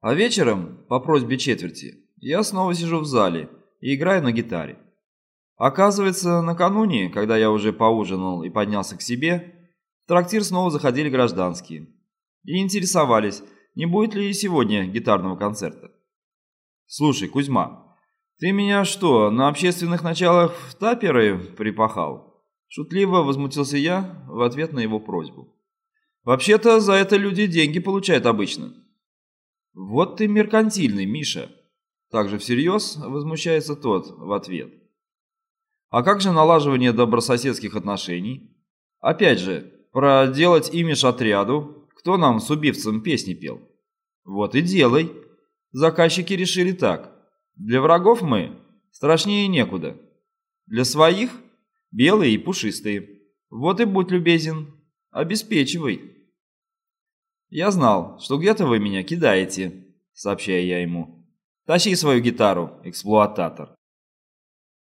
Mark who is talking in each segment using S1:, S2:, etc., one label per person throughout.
S1: А вечером, по просьбе четверти, я снова сижу в зале и играю на гитаре. Оказывается, накануне, когда я уже поужинал и поднялся к себе, в трактир снова заходили гражданские и интересовались, не будет ли сегодня гитарного концерта. «Слушай, Кузьма, ты меня что, на общественных началах в таперы припахал?» Шутливо возмутился я в ответ на его просьбу. «Вообще-то за это люди деньги получают обычно». «Вот ты меркантильный, Миша!» Также всерьез возмущается тот в ответ. «А как же налаживание добрососедских отношений? Опять же, проделать имидж отряду, кто нам с убивцем песни пел?» «Вот и делай!» Заказчики решили так. Для врагов мы страшнее некуда. Для своих белые и пушистые. Вот и будь любезен, обеспечивай. Я знал, что где-то вы меня кидаете, сообщаю я ему. Тащи свою гитару, эксплуататор.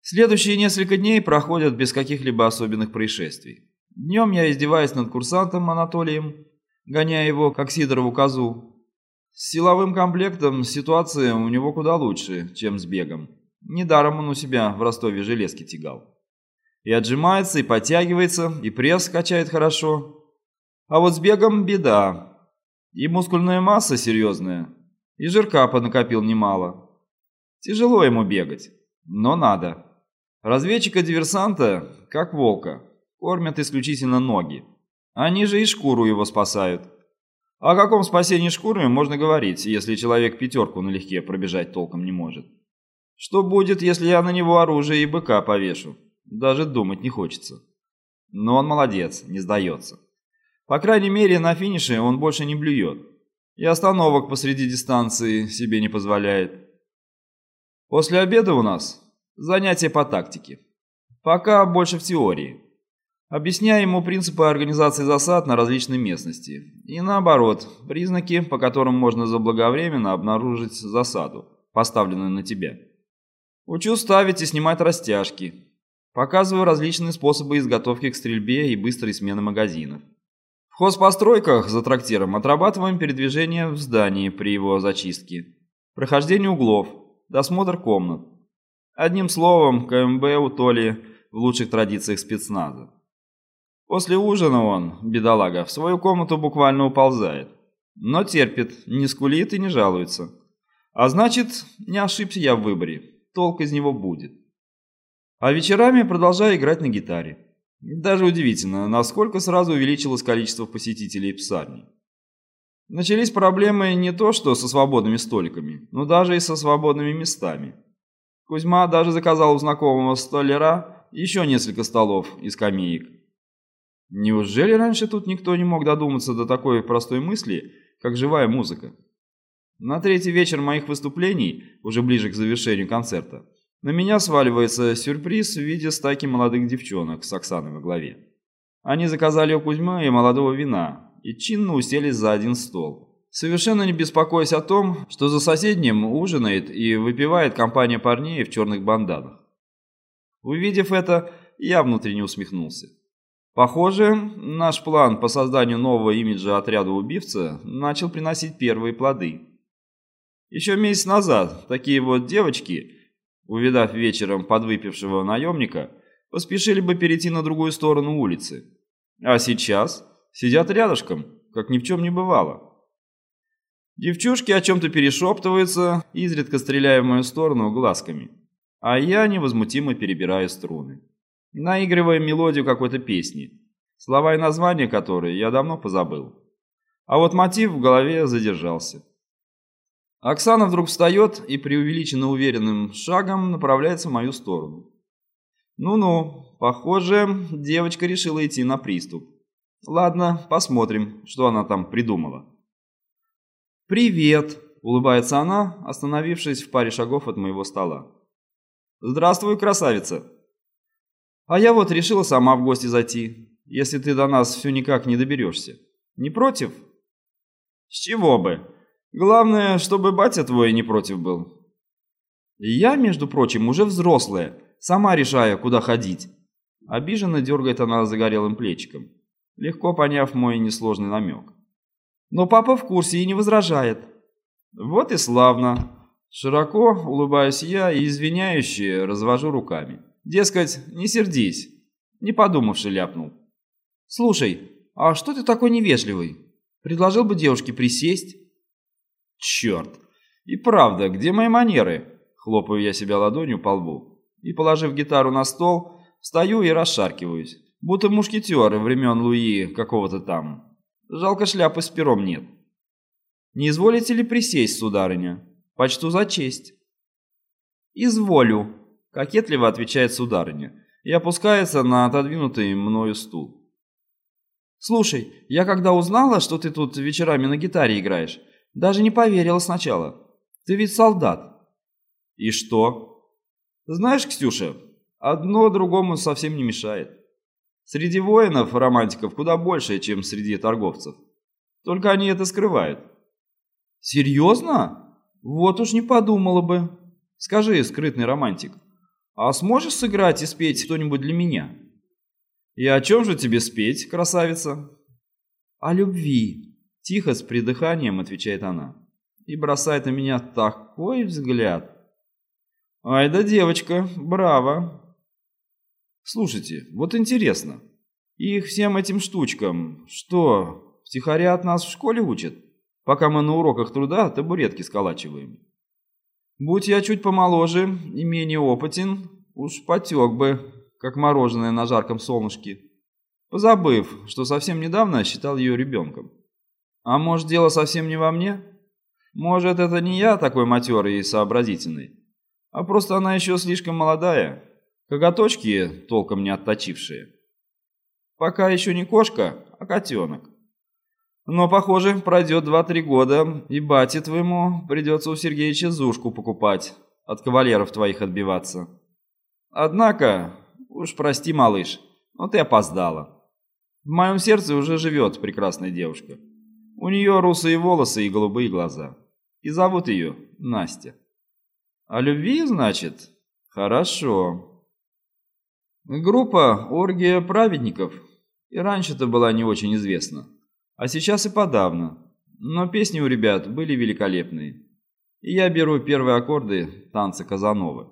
S1: Следующие несколько дней проходят без каких-либо особенных происшествий. Днем я издеваюсь над курсантом Анатолием, гоняя его, как Сидорову козу, с силовым комплектом ситуация у него куда лучше, чем с бегом. Недаром он у себя в Ростове железки тягал. И отжимается, и подтягивается, и пресс качает хорошо. А вот с бегом беда. И мускульная масса серьезная, и жирка понакопил немало. Тяжело ему бегать, но надо. Разведчика-диверсанта, как волка, кормят исключительно ноги. Они же и шкуру его спасают. О каком спасении шкурами можно говорить, если человек пятерку налегке пробежать толком не может? Что будет, если я на него оружие и быка повешу? Даже думать не хочется. Но он молодец, не сдается. По крайней мере, на финише он больше не блюет. И остановок посреди дистанции себе не позволяет. После обеда у нас занятия по тактике. Пока больше в теории объясняя ему принципы организации засад на различной местности. И наоборот, признаки, по которым можно заблаговременно обнаружить засаду, поставленную на тебя. Учу ставить и снимать растяжки. Показываю различные способы изготовки к стрельбе и быстрой смены магазинов. Хозпостройках за трактиром отрабатываем передвижение в здании при его зачистке, прохождение углов, досмотр комнат. Одним словом, КМБ у Толи в лучших традициях спецназа. После ужина он, бедолага, в свою комнату буквально уползает. Но терпит, не скулит и не жалуется. А значит, не ошибся я в выборе. Толк из него будет. А вечерами продолжаю играть на гитаре. Даже удивительно, насколько сразу увеличилось количество посетителей псарни. Начались проблемы не то что со свободными столиками, но даже и со свободными местами. Кузьма даже заказал у знакомого столяра еще несколько столов и скамеек. Неужели раньше тут никто не мог додуматься до такой простой мысли, как живая музыка? На третий вечер моих выступлений, уже ближе к завершению концерта, на меня сваливается сюрприз в виде стаки молодых девчонок с Оксаной во главе. Они заказали у Кузьмы и молодого вина и чинно уселись за один стол, совершенно не беспокоясь о том, что за соседним ужинает и выпивает компания парней в черных банданах. Увидев это, я внутренне усмехнулся. Похоже, наш план по созданию нового имиджа отряда убивца начал приносить первые плоды. Еще месяц назад такие вот девочки, увидав вечером подвыпившего наемника, поспешили бы перейти на другую сторону улицы. А сейчас сидят рядышком, как ни в чем не бывало. Девчушки о чем-то перешептываются, изредка стреляя в мою сторону глазками, а я невозмутимо перебираю струны наигрывая мелодию какой-то песни, слова и названия которой я давно позабыл. А вот мотив в голове задержался. Оксана вдруг встает и преувеличенно уверенным шагом направляется в мою сторону. Ну-ну, похоже, девочка решила идти на приступ. Ладно, посмотрим, что она там придумала. «Привет!» – улыбается она, остановившись в паре шагов от моего стола. «Здравствуй, красавица!» А я вот решила сама в гости зайти, если ты до нас все никак не доберешься. Не против? С чего бы? Главное, чтобы батя твой не против был. Я, между прочим, уже взрослая, сама решаю, куда ходить. Обиженно дергает она загорелым плечиком, легко поняв мой несложный намек. Но папа в курсе и не возражает. Вот и славно. Широко улыбаюсь я и извиняюще развожу руками. Дескать, не сердись. Не подумавши ляпнул. Слушай, а что ты такой невежливый? Предложил бы девушке присесть. Черт. И правда, где мои манеры? Хлопаю я себя ладонью по лбу. И, положив гитару на стол, встаю и расшаркиваюсь. Будто мушкетеры времен Луи какого-то там. Жалко шляпы с пером нет. Не изволите ли присесть, сударыня? Почту за честь. Изволю, кокетливо отвечает сударыня и опускается на отодвинутый мною стул. Слушай, я когда узнала, что ты тут вечерами на гитаре играешь, даже не поверила сначала. Ты ведь солдат. И что? Знаешь, Ксюша, одно другому совсем не мешает. Среди воинов романтиков куда больше, чем среди торговцев. Только они это скрывают. Серьезно? Вот уж не подумала бы. Скажи, скрытный романтик, а сможешь сыграть и спеть что-нибудь для меня? И о чем же тебе спеть, красавица? О любви. Тихо, с придыханием отвечает она. И бросает на меня такой взгляд. Ай да девочка, браво. Слушайте, вот интересно, их всем этим штучкам, что, втихаря от нас в школе учат, пока мы на уроках труда табуретки сколачиваем? Будь я чуть помоложе и менее опытен, уж потек бы, как мороженое на жарком солнышке, позабыв, что совсем недавно считал ее ребенком. А может, дело совсем не во мне? Может, это не я такой матерый и сообразительный, а просто она еще слишком молодая, Коготочки толком не отточившие. Пока еще не кошка, а котенок. Но, похоже, пройдет два-три года, и бате твоему придется у Сергеича зушку покупать, от кавалеров твоих отбиваться. Однако, уж прости, малыш, но ты опоздала. В моем сердце уже живет прекрасная девушка. У нее русые волосы и голубые глаза. И зовут ее Настя. А любви, значит? Хорошо. Группа «Оргия праведников» и раньше-то была не очень известна, а сейчас и подавно. Но песни у ребят были великолепные. И я беру первые аккорды танца Казановы.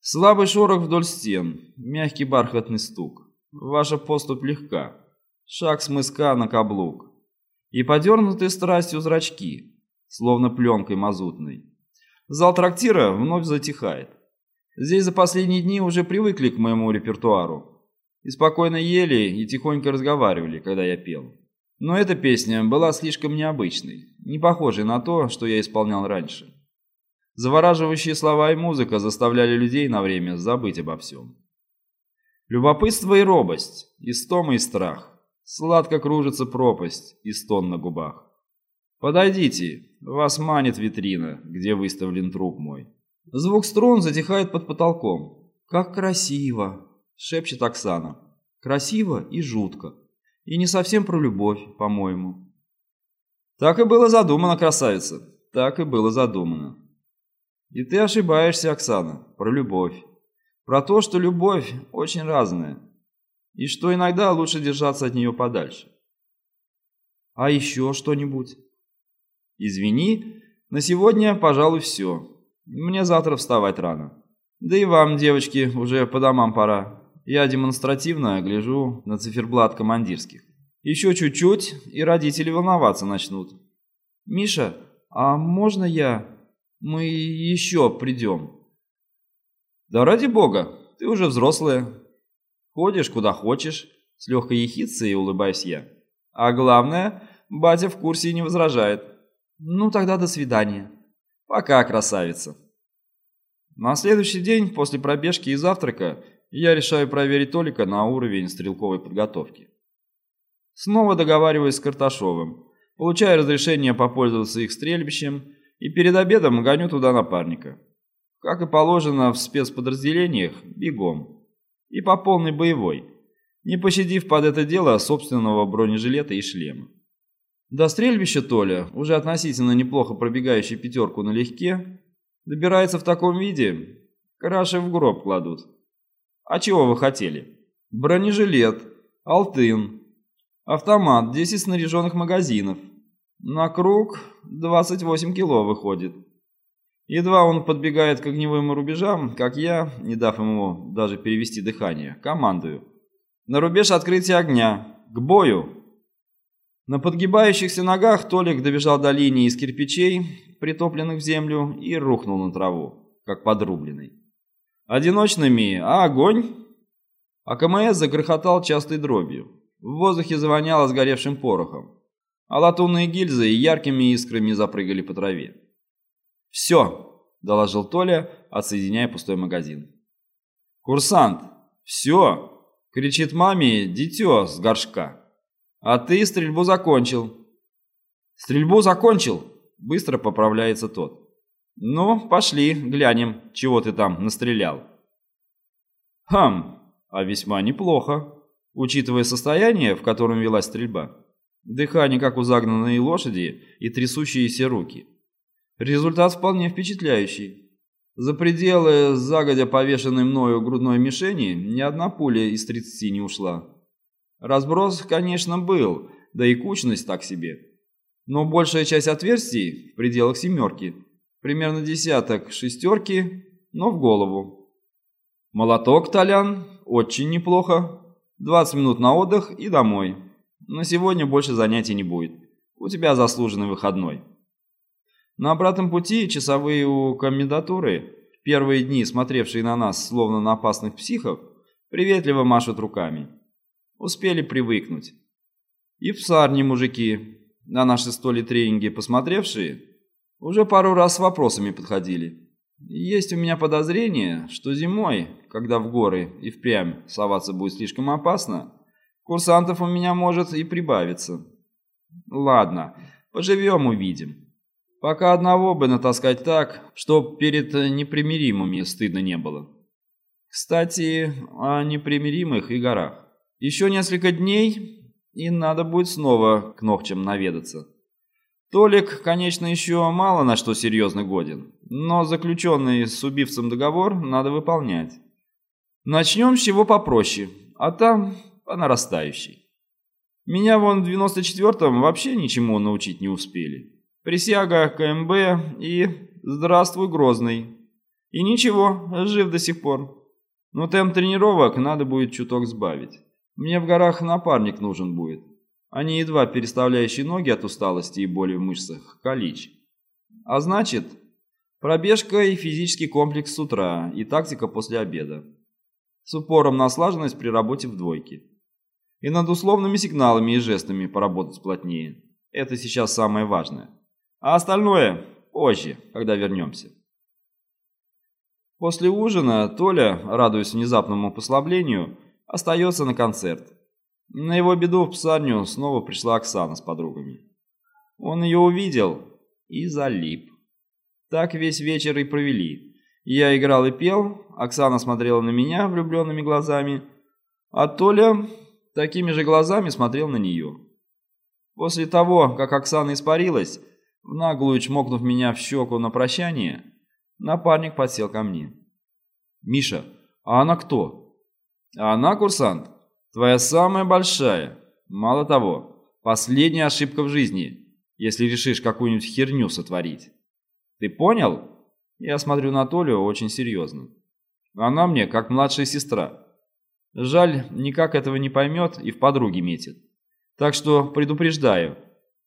S1: Слабый шорох вдоль стен, мягкий бархатный стук. Ваша поступь легка, шаг с мыска на каблук. И подернутые страстью зрачки, словно пленкой мазутной. Зал трактира вновь затихает. Здесь за последние дни уже привыкли к моему репертуару. И спокойно ели и тихонько разговаривали, когда я пел. Но эта песня была слишком необычной, не похожей на то, что я исполнял раньше. Завораживающие слова и музыка заставляли людей на время забыть обо всем. Любопытство и робость, истома и страх. Сладко кружится пропасть и стон на губах. Подойдите, вас манит витрина, где выставлен труп мой. Звук струн затихает под потолком. «Как красиво!» — шепчет Оксана. «Красиво и жутко. И не совсем про любовь, по-моему». «Так и было задумано, красавица. Так и было задумано». «И ты ошибаешься, Оксана, про любовь. Про то, что любовь очень разная. И что иногда лучше держаться от нее подальше». «А еще что-нибудь?» «Извини, на сегодня, пожалуй, все». Мне завтра вставать рано. Да и вам, девочки, уже по домам пора. Я демонстративно гляжу на циферблат командирских. Еще чуть-чуть, и родители волноваться начнут. Миша, а можно я... Мы еще придем? Да ради бога, ты уже взрослая. Ходишь куда хочешь, с легкой ехицей улыбаюсь я. А главное, батя в курсе и не возражает. Ну тогда до свидания. Пока, красавица. На следующий день, после пробежки и завтрака, я решаю проверить Толика на уровень стрелковой подготовки. Снова договариваюсь с Карташовым, получаю разрешение попользоваться их стрельбищем и перед обедом гоню туда напарника. Как и положено в спецподразделениях, бегом. И по полной боевой, не пощадив под это дело собственного бронежилета и шлема. До стрельбища Толя, уже относительно неплохо пробегающий пятерку налегке, добирается в таком виде, краши в гроб кладут. А чего вы хотели? Бронежилет, алтын, автомат, 10 снаряженных магазинов. На круг 28 кило выходит. Едва он подбегает к огневым рубежам, как я, не дав ему даже перевести дыхание, командую. На рубеж открытия огня. К бою! На подгибающихся ногах Толик добежал до линии из кирпичей, притопленных в землю, и рухнул на траву, как подрубленный. Одиночными, а огонь? А КМС загрохотал частой дробью. В воздухе завоняло сгоревшим порохом, а латунные гильзы яркими искрами запрыгали по траве. «Все!» – доложил Толя, отсоединяя пустой магазин. «Курсант! Все!» – кричит маме дитё с горшка. «А ты стрельбу закончил!» «Стрельбу закончил!» – быстро поправляется тот. «Ну, пошли, глянем, чего ты там настрелял». «Хм, а весьма неплохо», учитывая состояние, в котором велась стрельба. Дыхание, как у загнанной лошади, и трясущиеся руки. Результат вполне впечатляющий. За пределы загодя повешенной мною грудной мишени ни одна пуля из 30 не ушла. Разброс, конечно, был, да и кучность так себе. Но большая часть отверстий в пределах семерки, примерно десяток шестерки, но в голову. Молоток, Толян, очень неплохо. 20 минут на отдых и домой. На сегодня больше занятий не будет. У тебя заслуженный выходной. На обратном пути часовые у комендатуры, первые дни смотревшие на нас словно на опасных психов, приветливо машут руками. Успели привыкнуть. И в псарне мужики, на наши столи тренинги посмотревшие, уже пару раз с вопросами подходили. Есть у меня подозрение, что зимой, когда в горы и впрямь соваться будет слишком опасно, курсантов у меня может и прибавиться. Ладно, поживем увидим. Пока одного бы натаскать так, чтоб перед непримиримыми стыдно не было. Кстати, о непримиримых и горах. Еще несколько дней, и надо будет снова к ногчам наведаться. Толик, конечно, еще мало на что серьезно годен, но заключенный с убивцем договор надо выполнять. Начнем с чего попроще, а там по нарастающей. Меня вон в 94-м вообще ничему научить не успели. Присяга КМБ и «Здравствуй, Грозный». И ничего, жив до сих пор. Но темп тренировок надо будет чуток сбавить. Мне в горах напарник нужен будет. Они едва переставляющие ноги от усталости и боли в мышцах, калич. А значит, пробежка и физический комплекс с утра, и тактика после обеда. С упором на слаженность при работе в двойке. И над условными сигналами и жестами поработать плотнее. Это сейчас самое важное. А остальное позже, когда вернемся. После ужина Толя, радуясь внезапному послаблению, остается на концерт. На его беду в псарню снова пришла Оксана с подругами. Он ее увидел и залип. Так весь вечер и провели. Я играл и пел, Оксана смотрела на меня влюбленными глазами, а Толя такими же глазами смотрел на нее. После того, как Оксана испарилась, наглую чмокнув меня в щеку на прощание, напарник подсел ко мне. «Миша, а она кто?» «А она, курсант, твоя самая большая. Мало того, последняя ошибка в жизни, если решишь какую-нибудь херню сотворить. Ты понял?» Я смотрю на Толю очень серьезно. Она мне как младшая сестра. Жаль, никак этого не поймет и в подруги метит. Так что предупреждаю,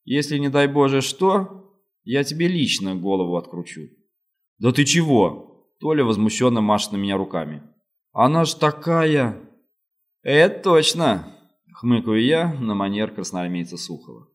S1: если не дай боже что, я тебе лично голову откручу». «Да ты чего?» Толя возмущенно машет на меня руками. «Она ж такая...» «Это точно!» — хмыкаю я на манер красноармейца Сухова.